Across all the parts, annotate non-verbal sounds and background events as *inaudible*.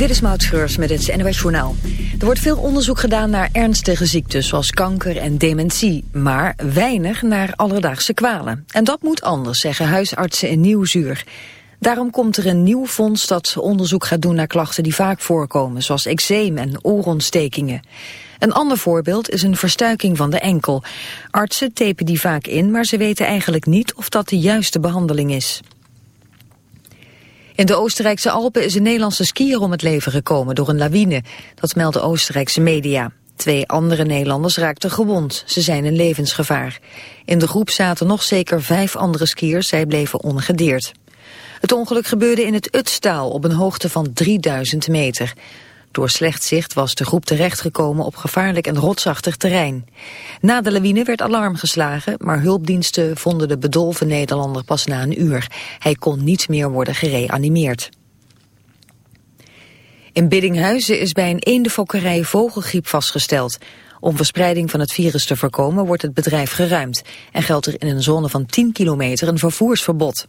Dit is Maud Schreurs met het NOS Journaal. Er wordt veel onderzoek gedaan naar ernstige ziektes zoals kanker en dementie, maar weinig naar alledaagse kwalen. En dat moet anders, zeggen huisartsen in Nieuwzuur. Daarom komt er een nieuw fonds dat onderzoek gaat doen naar klachten die vaak voorkomen, zoals eczeem en oorontstekingen. Een ander voorbeeld is een verstuiking van de enkel. Artsen tapen die vaak in, maar ze weten eigenlijk niet of dat de juiste behandeling is. In de Oostenrijkse Alpen is een Nederlandse skier om het leven gekomen door een lawine. Dat melden Oostenrijkse media. Twee andere Nederlanders raakten gewond. Ze zijn in levensgevaar. In de groep zaten nog zeker vijf andere skiers. Zij bleven ongedeerd. Het ongeluk gebeurde in het Utstaal op een hoogte van 3000 meter. Door slecht zicht was de groep terechtgekomen op gevaarlijk en rotsachtig terrein. Na de lawine werd alarm geslagen, maar hulpdiensten vonden de bedolven Nederlander pas na een uur. Hij kon niet meer worden gereanimeerd. In Biddinghuizen is bij een eendenfokkerij vogelgriep vastgesteld. Om verspreiding van het virus te voorkomen wordt het bedrijf geruimd... en geldt er in een zone van 10 kilometer een vervoersverbod.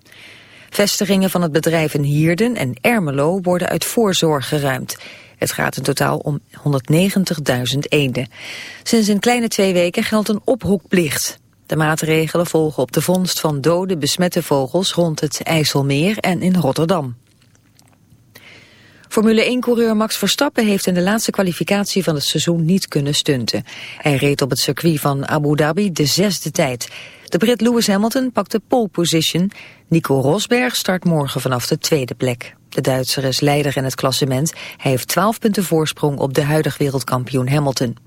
Vestigingen van het bedrijf in Hierden en Ermelo worden uit voorzorg geruimd. Het gaat in totaal om 190.000 eenden. Sinds een kleine twee weken geldt een ophokplicht. De maatregelen volgen op de vondst van dode besmette vogels rond het IJsselmeer en in Rotterdam. Formule 1-coureur Max Verstappen heeft in de laatste kwalificatie van het seizoen niet kunnen stunten. Hij reed op het circuit van Abu Dhabi de zesde tijd. De Brit Lewis Hamilton pakte pole position. Nico Rosberg start morgen vanaf de tweede plek. De Duitser is leider in het klassement. Hij heeft 12 punten voorsprong op de huidig wereldkampioen Hamilton.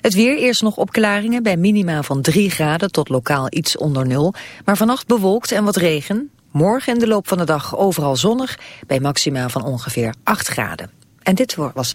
Het weer, eerst nog opklaringen bij minima van 3 graden tot lokaal iets onder nul. Maar vannacht bewolkt en wat regen. Morgen in de loop van de dag overal zonnig bij maxima van ongeveer 8 graden. En dit was...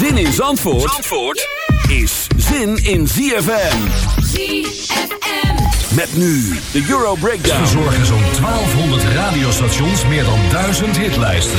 Zin in Zandvoort, Zandvoort is zin in ZFM. ZFM. Met nu de Euro Breakdown. Verzorgen zo'n 1200 radiostations meer dan 1000 hitlijsten.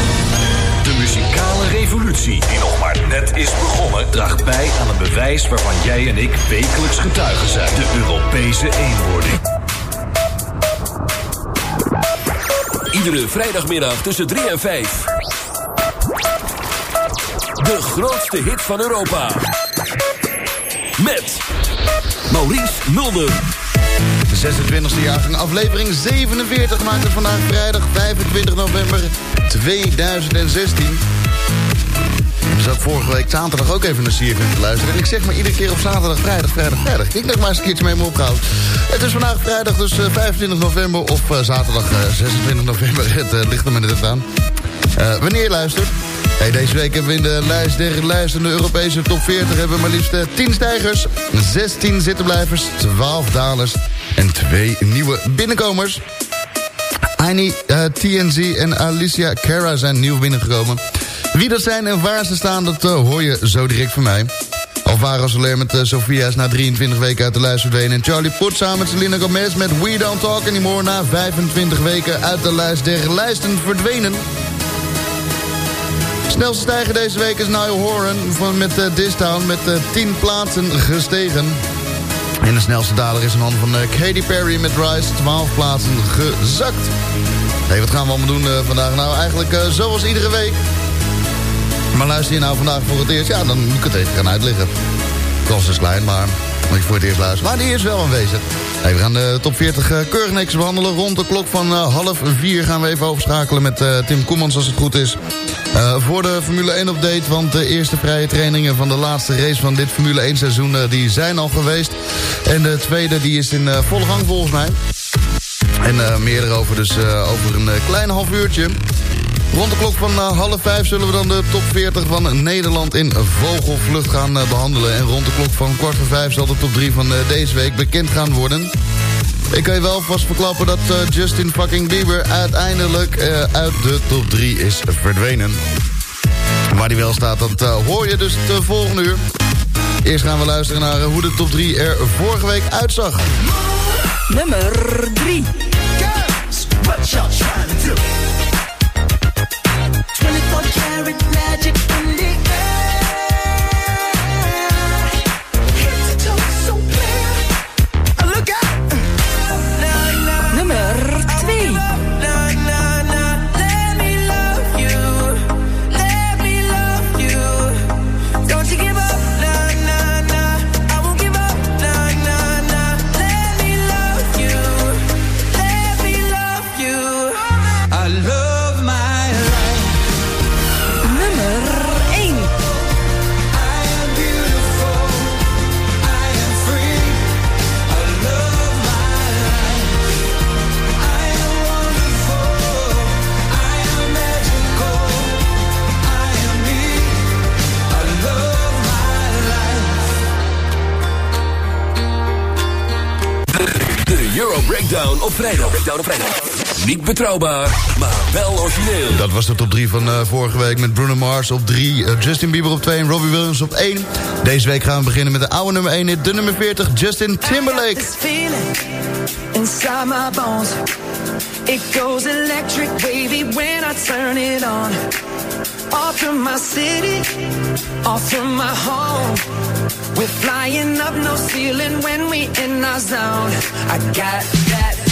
De muzikale revolutie die nog maar net is begonnen. draagt bij aan een bewijs waarvan jij en ik wekelijks getuigen zijn. De Europese eenwording. Iedere vrijdagmiddag tussen 3 en 5. De grootste hit van Europa. Met Maurice Mulder. De 26e jaargang, aflevering 47 maakt het vandaag vrijdag 25 november 2016. We zat vorige week zaterdag ook even naar CFM te luisteren. En ik zeg maar iedere keer op zaterdag, vrijdag, vrijdag, vrijdag. Ik denk maar eens een keertje mee me opgehouden. Het is vandaag vrijdag, dus uh, 25 november of uh, zaterdag uh, 26 november. *laughs* Het ligt er maar net aan. wanneer je luistert. Hey, deze week hebben we in de lijst der lijsten de Europese top 40... hebben we maar liefst 10 stijgers, 16 zittenblijvers, 12 dalers en 2 nieuwe binnenkomers. Annie uh, TNZ en Alicia Cara zijn nieuw binnengekomen. Wie dat zijn en waar ze staan, dat uh, hoor je zo direct van mij. Alvaro Soler met uh, Sofia is na 23 weken uit de lijst verdwenen. En Charlie Puth samen met Selena Gomez met We Don't Talk Anymore... na 25 weken uit de lijst der lijsten verdwenen. Snelste stijger deze week is Niall Horan van, met uh, Distown met uh, 10 plaatsen gestegen. En de snelste daler is een hand van uh, Katy Perry met Rise, 12 plaatsen gezakt. Hey, wat gaan we allemaal doen uh, vandaag? Nou, eigenlijk uh, zoals iedere week. Maar luister je nou vandaag voor het eerst? Ja, dan moet ik het even gaan uitleggen. Kans is klein, maar voor het. Maar die is wel aanwezig. We gaan de top 40 uh, keurig niks behandelen. Rond de klok van uh, half vier gaan we even overschakelen met uh, Tim Koemans als het goed is. Voor de Formule 1 update, want de eerste vrije trainingen van de laatste race van dit Formule 1 seizoen, die zijn al geweest. En de tweede, die is in volle gang volgens mij. En meer erover dus over een klein half uurtje. Rond de klok van half vijf zullen we dan de top 40 van Nederland in vogelvlucht gaan behandelen. En rond de klok van kwart voor vijf zal de top 3 van deze week bekend gaan worden. Ik kan je wel vast verklappen dat Justin fucking Bieber uiteindelijk uit de top 3 is verdwenen. Waar die wel staat, dat hoor je dus de volgende uur. Eerst gaan we luisteren naar hoe de top 3 er vorige week uitzag. Nummer 3. Girls, what y'all trying to do? touch it. Niet betrouwbaar, maar wel origineel. Dat was de top 3 van uh, vorige week met Bruno Mars op 3, uh, Justin Bieber op 2 en Robbie Williams op 1. Deze week gaan we beginnen met de oude nummer 1 hit, de nummer 40, Justin Timberlake. inside my bones. It goes electric wavy when I turn it on. Off from my city, off from my home. We're flying up no ceiling when we in our zone. I got that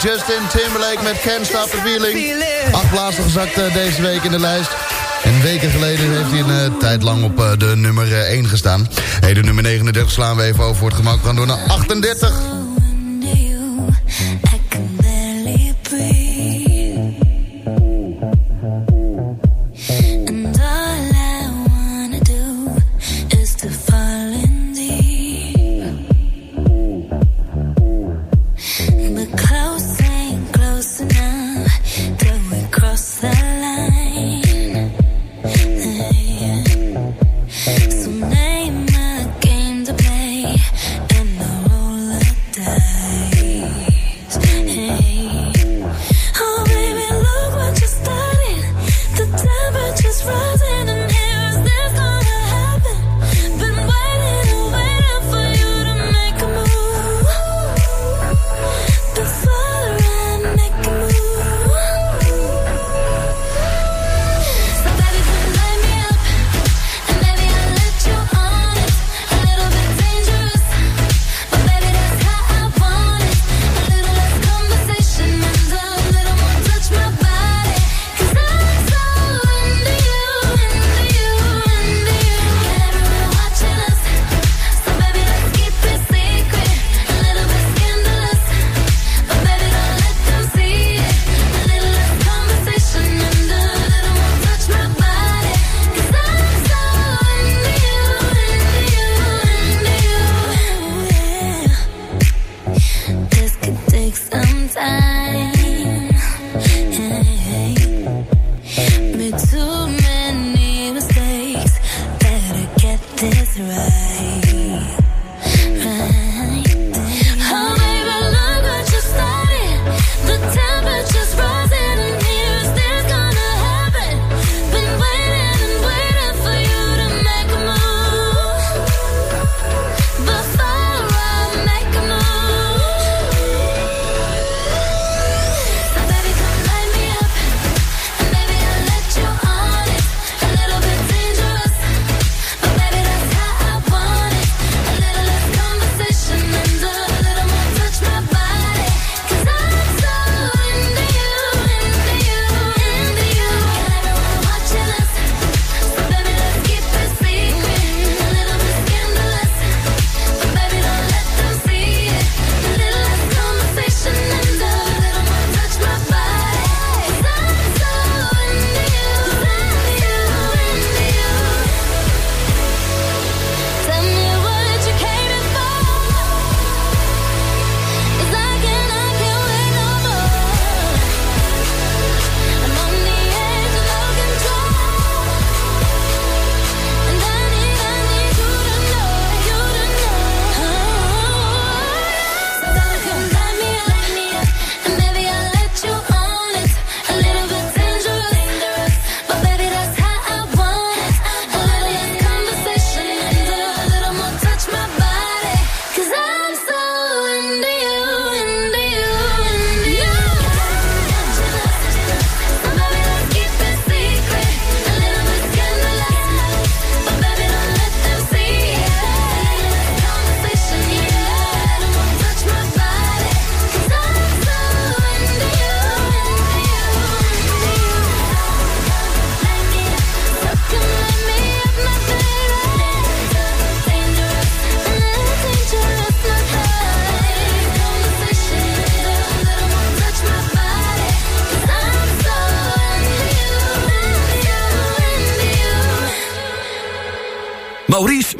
Justin Timberlake met Can't Stop the Feeling. Acht plaatsen gezakt eh, deze week in de lijst. En weken geleden heeft hij een tijdlang tijd lang op eh, de nummer 1 gestaan. Hey, de nummer 39 slaan we even over voor het gemak. Gaan door naar 38.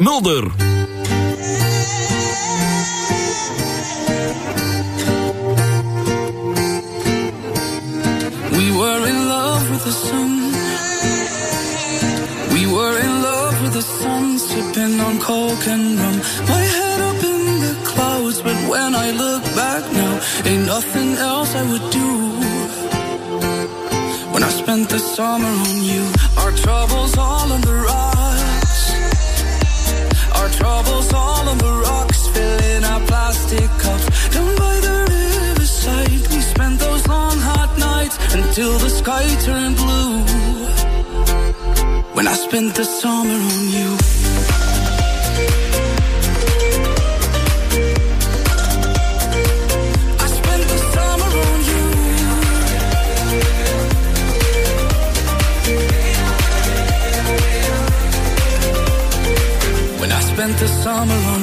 Mulder. Spent the summer on you. I spent the summer on you. When I spent the summer on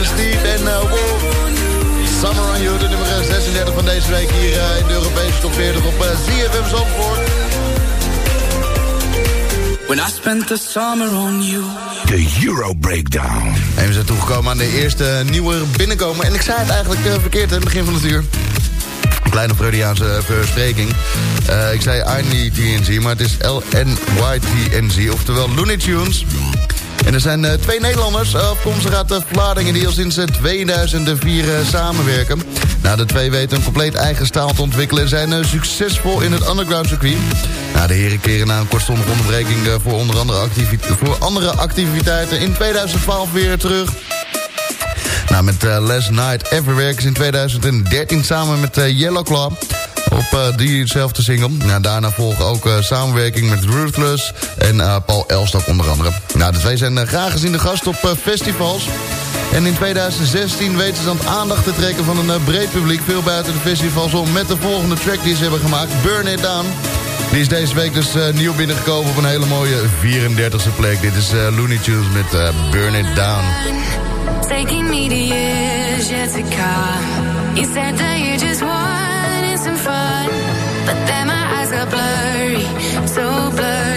Eh, en Steve en eh, Wolf. Summer on You, de nummer 36 van deze week hier eh, in de Europese top 40 op uh, ZFM Zandvoort. When I spent the summer on you. De Euro Breakdown. En we zijn toegekomen aan de eerste nieuwe binnenkomen. En ik zei het eigenlijk eh, verkeerd in het begin van het uur. Kleine Freudiaanse verspreking. Eh, ik zei INTNZ, maar het is LNYTNZ, oftewel Looney Tunes. En er zijn eh, twee Nederlanders afkomstig uit de Vlaardingen... die al sinds eh, 2004 eh, samenwerken. Nou, de twee weten een compleet eigen staal te ontwikkelen... en zijn eh, succesvol in het underground circuit. Nou, de heren keren na een kortstondige onderbreking... voor, onder andere voor andere activiteiten in 2012 weer terug... Nou, met Last Night Ever werken ze in 2013 samen met Yellow Claw op uh, diezelfde single. Daarna volgen ook uh, samenwerking met Ruthless en uh, Paul Elstak onder andere. Nou, de twee zijn graag gezien de gast op festivals. En in 2016 weten ze het aandacht te trekken van een breed publiek... veel buiten de festivals om met de volgende track die ze hebben gemaakt, Burn It Down. Die is deze week dus nieuw binnengekomen op een hele mooie 34e plek. Dit is Looney Tunes met Burn It Down. Taking me to years. You said that you just some fun, but then my eyes got blurry, so blurry.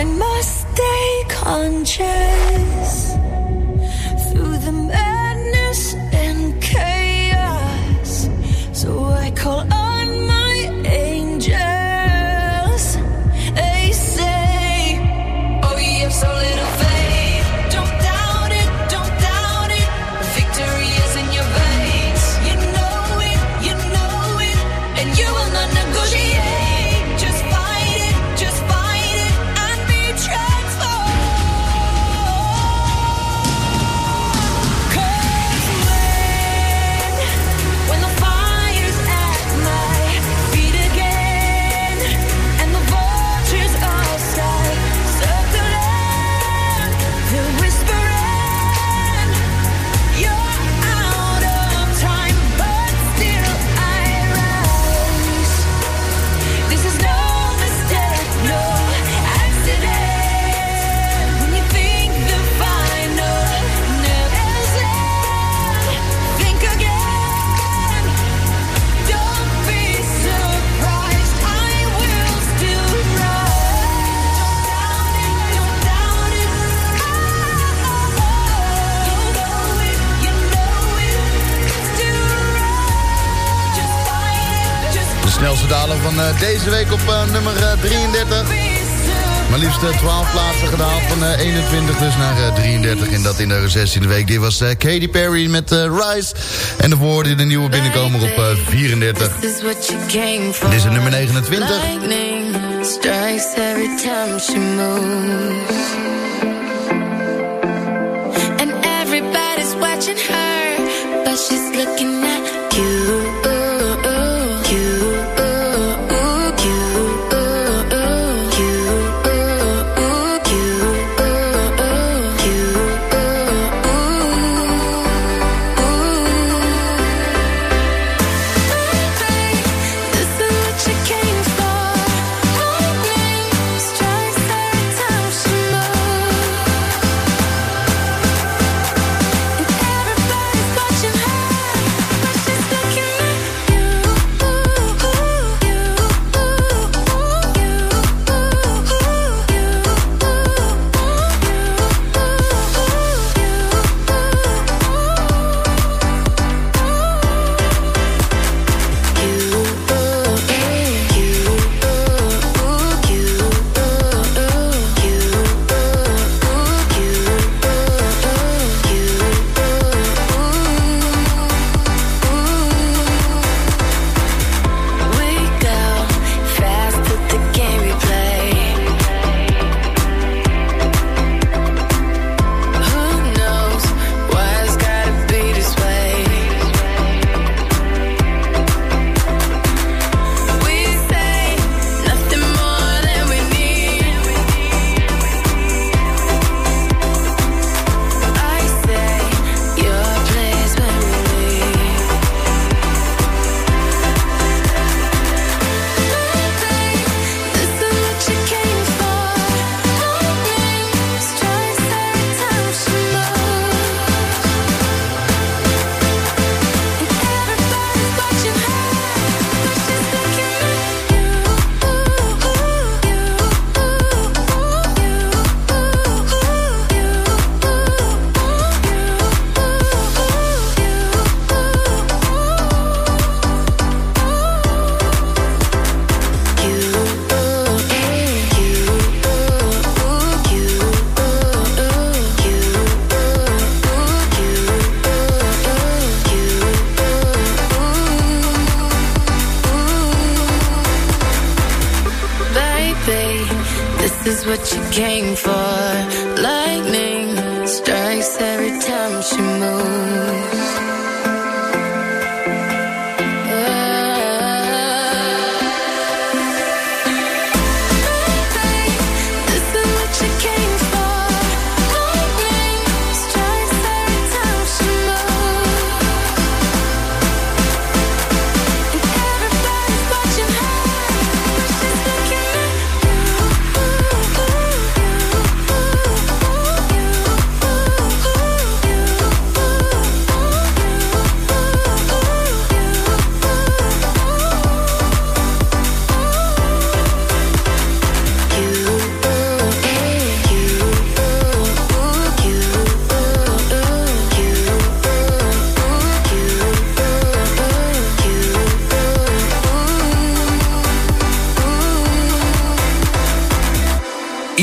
and must stay conscious. Deze week op eh, nummer 33. Maar liefst 12 plaatsen gedaald van eh, 21 dus naar eh, 33. In dat in de 16e week. Dit was Katy Perry met Rice. En de woorden de nieuwe binnenkomer op 34. Dit is nummer 29. Strikes every time she moves And everybody's watching her looking at you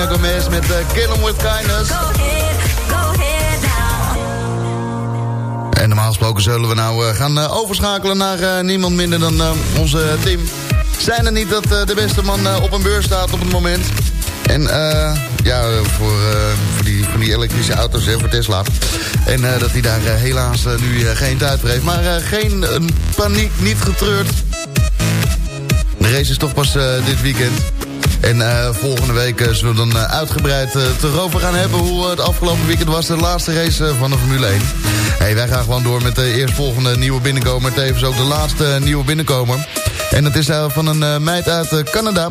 Selena Gomez met eh, Kill 'Em With Kindness. En normaal gesproken zullen we nou eh, gaan eh, overschakelen naar niemand minder dan onze Tim. Zijn er niet dat de beste man op een beurs staat op het moment? En ja, voor, voor, die, die elektrische auto's en voor Tesla. En dat hij daar helaas nu geen tijd voor heeft. Maar geen paniek, niet getreurd. De race is toch pas dit weekend. En uh, volgende week uh, zullen we dan uh, uitgebreid te erover gaan hebben... hoe het afgelopen weekend was, de laatste race van de Formule 1. Hey, wij gaan gewoon door met de eerstvolgende nieuwe binnenkomer... tevens ook de laatste nieuwe binnenkomer. En dat is van een meid uit Canada.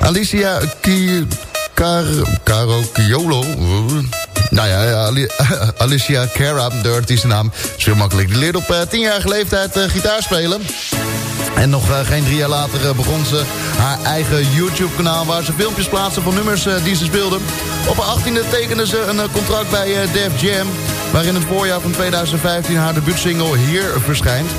Alicia Ki Car Caro Kiolo... Nou ja, *laughs* Alicia Cara, de artiestennaam, is heel makkelijk. Die leerde op 10-jarige leeftijd gitaar spelen. En nog uh, geen drie jaar later uh, begon ze haar eigen YouTube-kanaal... waar ze filmpjes plaatste van nummers uh, die ze speelde. Op haar 18e tekende ze een contract bij Def Jam... waarin het voorjaar van 2015 haar debuutsingle Here verschijnt.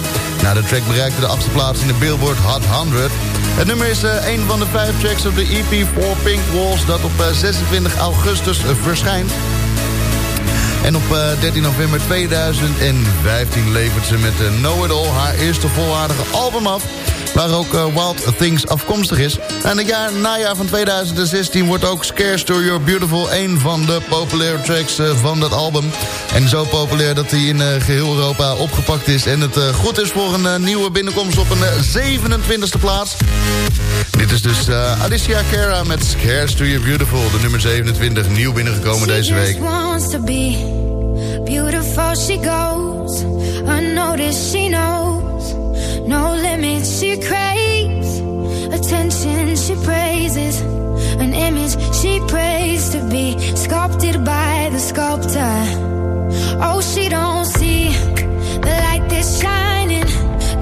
Nou, de track bereikte de achtste plaats in de Billboard Hot 100. Het nummer is een van de vijf tracks op de EP 4 Pink Walls... dat op 26 augustus verschijnt. En op 13 eh, november 2015 levert ze met uh, Know It All haar eerste volwaardige album af. Waar ook uh, Wild Things afkomstig is. En het jaar, najaar van 2016 wordt ook Scarce to Your Beautiful... een van de populaire tracks van dat album. En zo populair dat hij in geheel Europa opgepakt is. En het goed is voor een nieuwe binnenkomst op een 27e plaats. Dit is dus Alicia Cara met Scarce to Your Beautiful. De nummer 27, nieuw binnengekomen deze week. Beautiful she goes, unnoticed she knows. No limits she craves, attention she praises. An image she prays to be sculpted by the sculptor. Oh, she don't see the light that's shining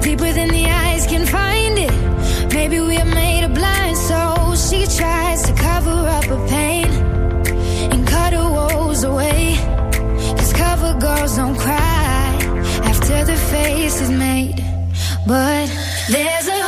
deeper than the eyes can find it. Maybe we're made of blind souls. She tries to cover up her pain and cut her woes away girls don't cry after the face is made. But there's a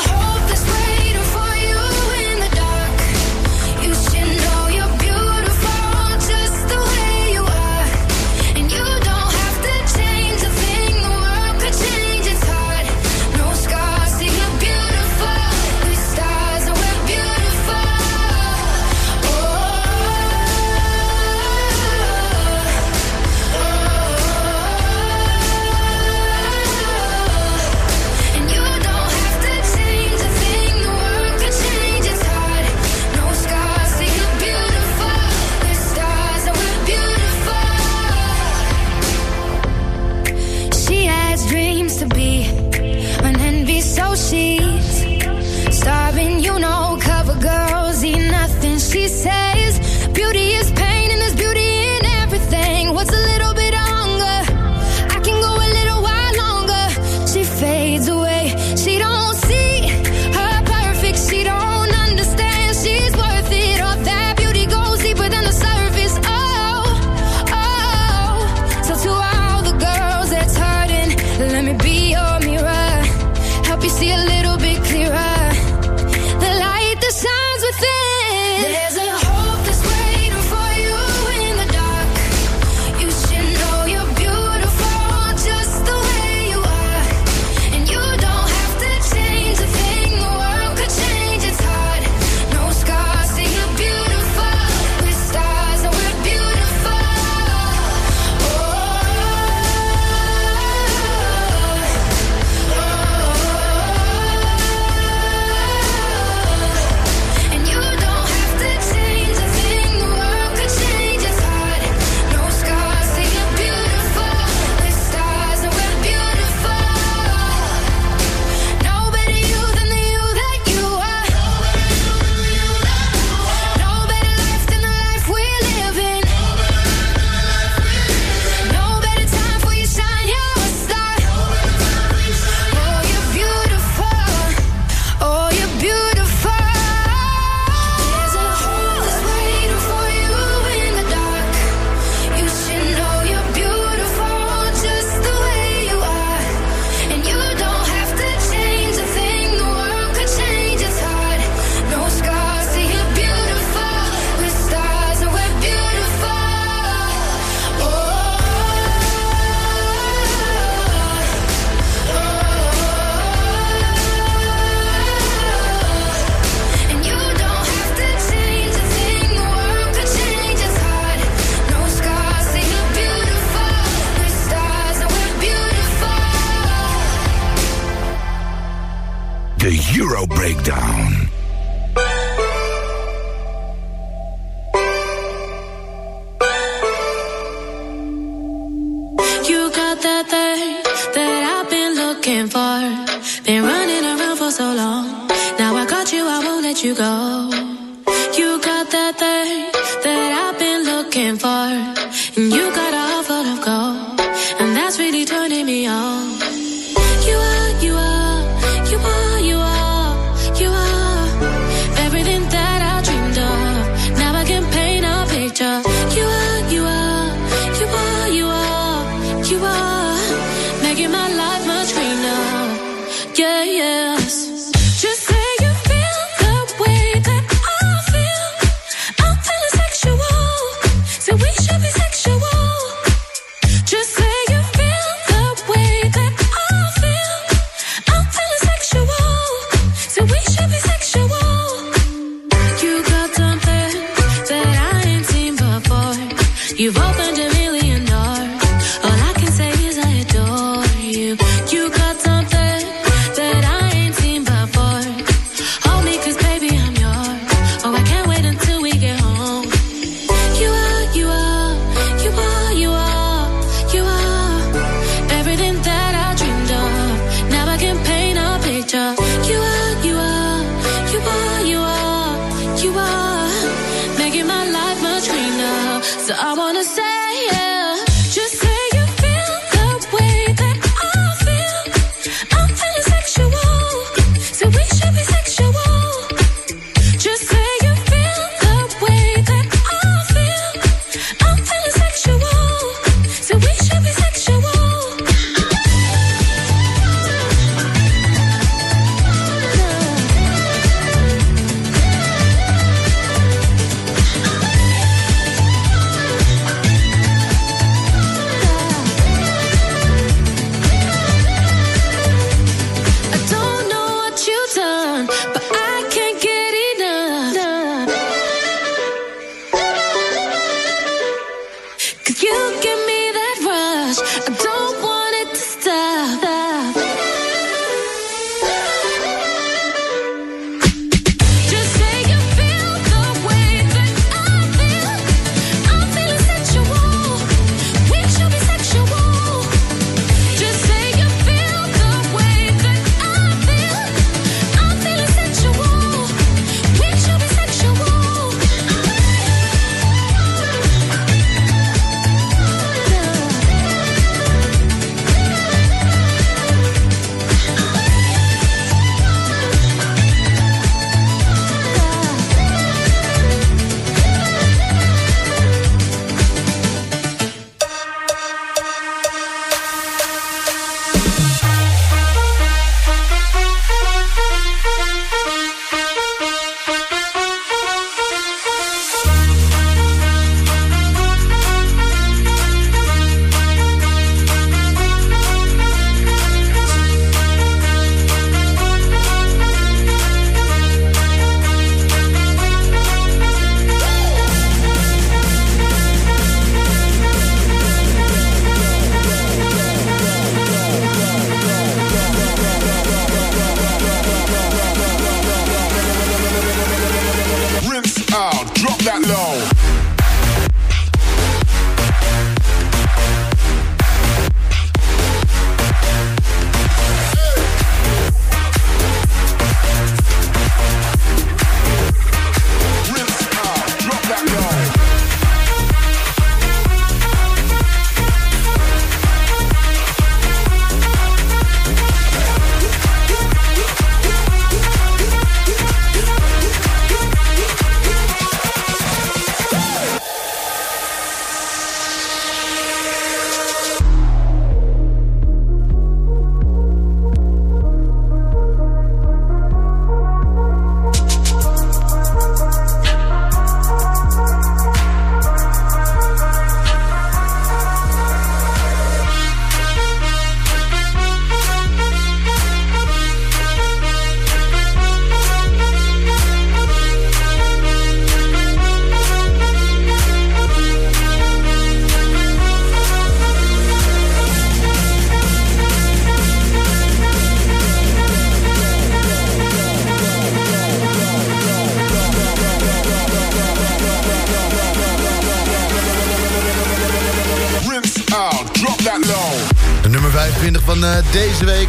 deze week.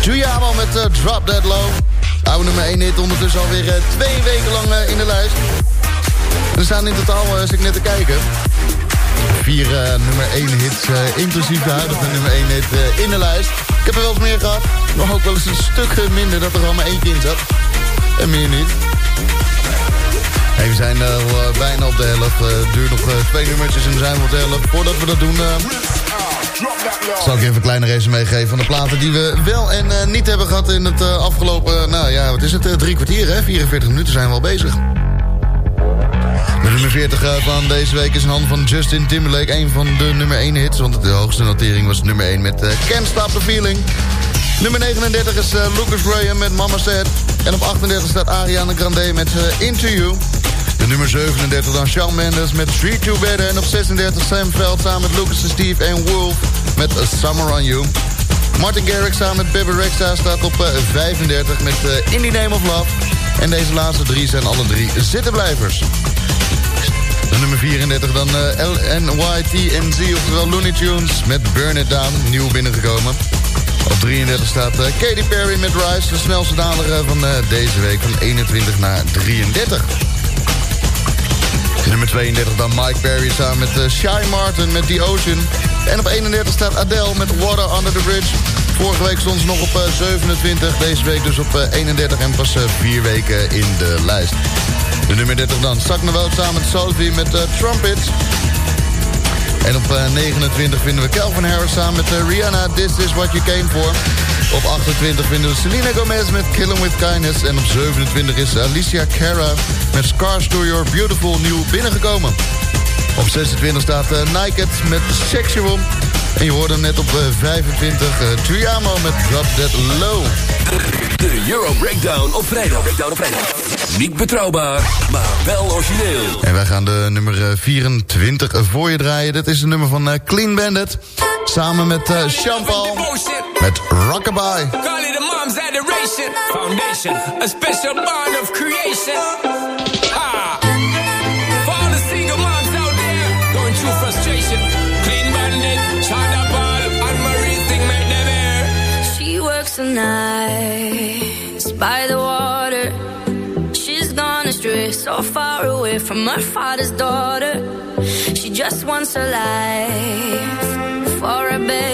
Tuyamo met eh, Drop That Low. Oude nummer 1 hit ondertussen alweer uh, twee weken lang uh, in de lijst. Er staan in totaal, als ik net te kijken... vier nummer 1 hits, inclusief de huidige nummer 1 hit in de lijst. Ik heb er wel eens meer gehad. Nog ook wel eens een stuk minder dat er al maar één in zat. En meer niet. We zijn al bijna op de helft. Duurt nog twee nummertjes en zijn we op de helft. Voordat we dat doen... Zal ik even een kleine resume geven van de platen die we wel en uh, niet hebben gehad in het uh, afgelopen, nou ja, wat is het, uh, drie kwartier hè? 44 minuten zijn we al bezig. De nummer 40 van deze week is een hand van Justin Timberlake, een van de nummer 1 hits, want de hoogste notering was nummer 1 met Can't Stop the Feeling. Nummer 39 is Lucas Graham met Mama Said. En op 38 staat Ariana Grande met Into You. De nummer 37 dan Shawn Mendes met Street to Better. En op 36 Sam Veld samen met Lucas en Steve en Wolf met A Summer on You. Martin Garrix samen met Bibber Rexha staat op 35 met uh, In the Name of Love. En deze laatste drie zijn alle drie zittenblijvers. De nummer 34 dan uh, LNYTNZ, oftewel Looney Tunes met Burn It Down, nieuw binnengekomen. Op 33 staat Katy Perry met Rise, de snelste daler van deze week van 21 naar 33. Nummer 32 dan Mike Perry samen met uh, Shy Martin met The Ocean. En op 31 staat Adele met Water Under the Bridge. Vorige week stond ze nog op uh, 27. Deze week dus op uh, 31 en pas 4 weken in de lijst. De nummer 30 dan. Stak wel samen met Sophie met Trumpets. En op 29 vinden we Calvin Harris samen met Rihanna. This is what you came for. Op 28 vinden we Selena Gomez met Kill 'Em With Kindness. En op 27 is Alicia Cara met Scars To Your Beautiful nieuw binnengekomen. Op 26 staat uh, Naked met Sexual. En je hoorde hem net op uh, 25. Uh, Tuyamo met Drop That Low. De Euro Breakdown op vrijdag. Breakdown op vrijdag. Niet betrouwbaar, maar wel origineel. En wij gaan de nummer 24 voor je draaien. Dat is de nummer van Clean Bandit. Samen met uh, Champal. Met Rockabye. Call it a mom's adoration. Foundation. A special bond of creation. Ha! For all the single moms out there going through frustration. Clean bandit, Shonda Paul, and Marie thing make them air. She works the nights by the water. She's gone astray, so far away from her father's daughter. She just wants a life for a baby.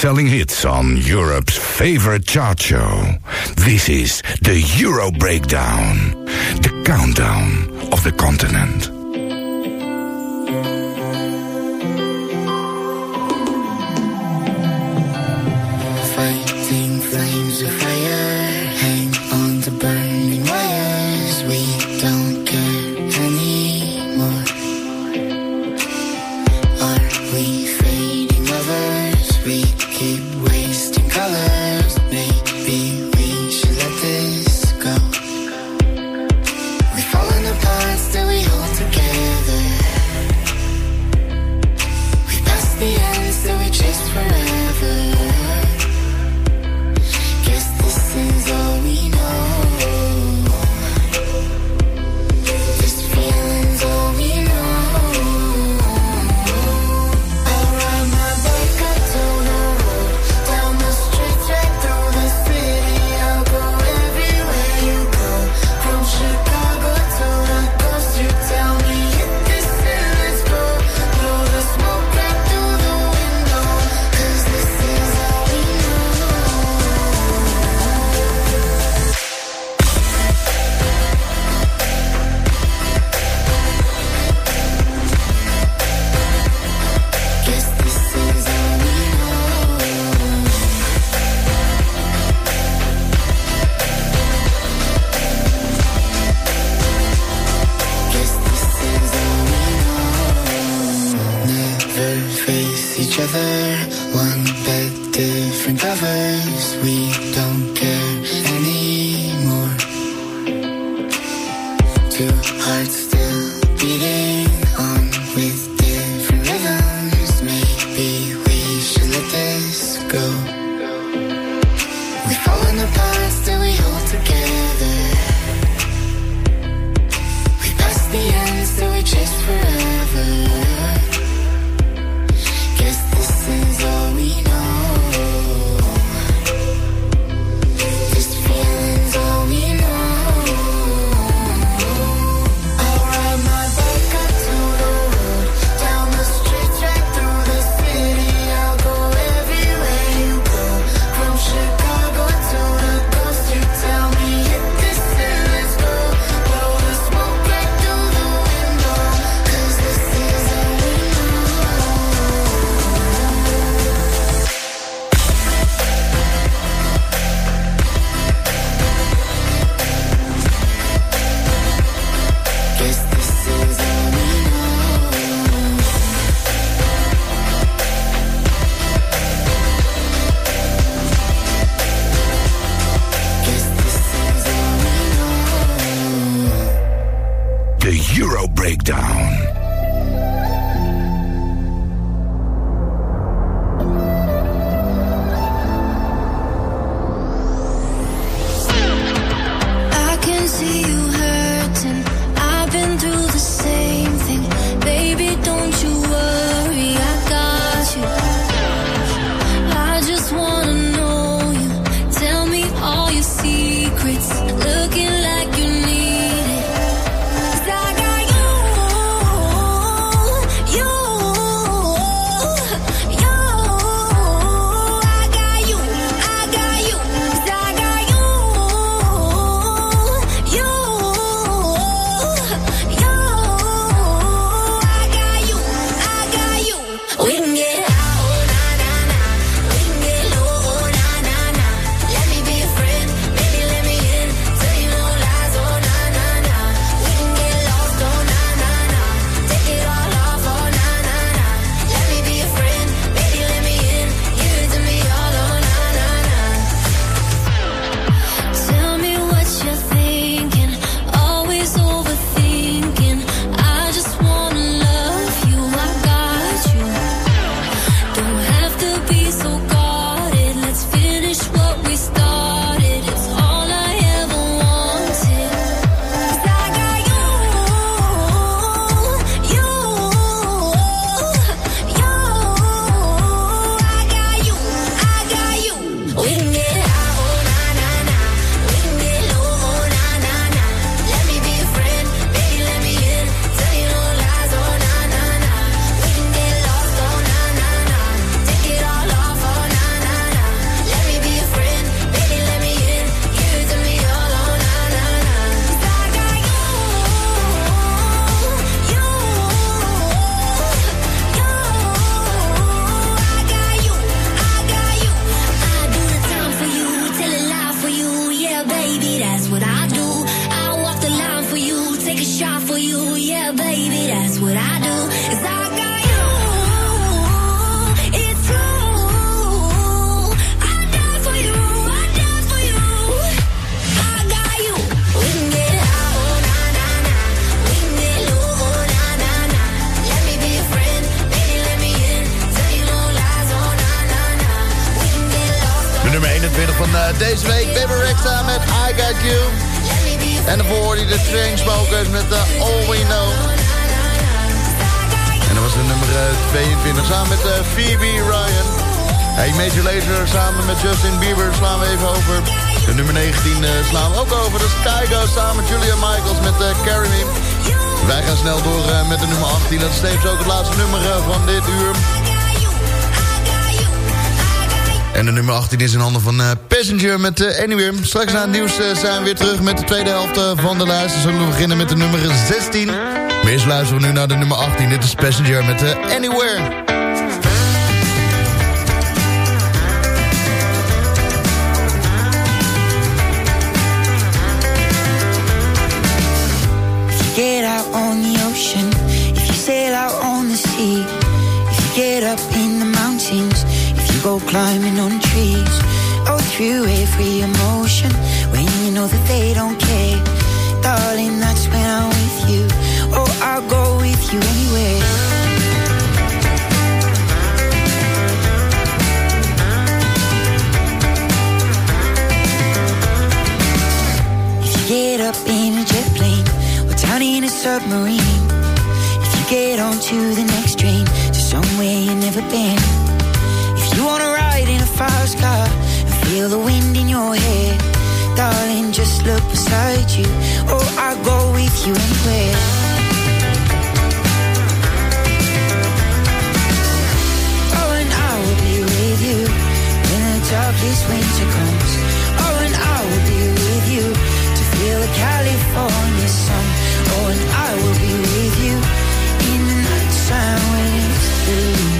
Selling hits on Europe's favorite chart show. This is the Euro Breakdown, the countdown of the continent. En de nummer 18 is in handen van uh, Passenger met uh, Anywhere. Straks na het nieuws uh, zijn we weer terug met de tweede helft van de lijst. Dan zullen we beginnen met de nummer 16. Maar luisteren we nu naar de nummer 18. Dit is Passenger met Anywhere. Go climbing on trees, oh through every emotion, when you know that they don't care, darling, that's when I'm with you. Oh, I'll go with you anywhere. Get up in a jet plane or down in a submarine. If you get onto the next train to somewhere you've never been. Feel the wind in your hair, darling, just look beside you. Oh, I'll go with you anywhere. Oh, and I will be with you when the darkest winter comes. Oh, and I will be with you to feel the California sun. Oh, and I will be with you in the nighttime when it's through.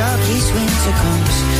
Darkest winter comes.